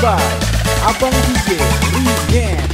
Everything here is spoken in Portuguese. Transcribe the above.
by Abang DJ Rien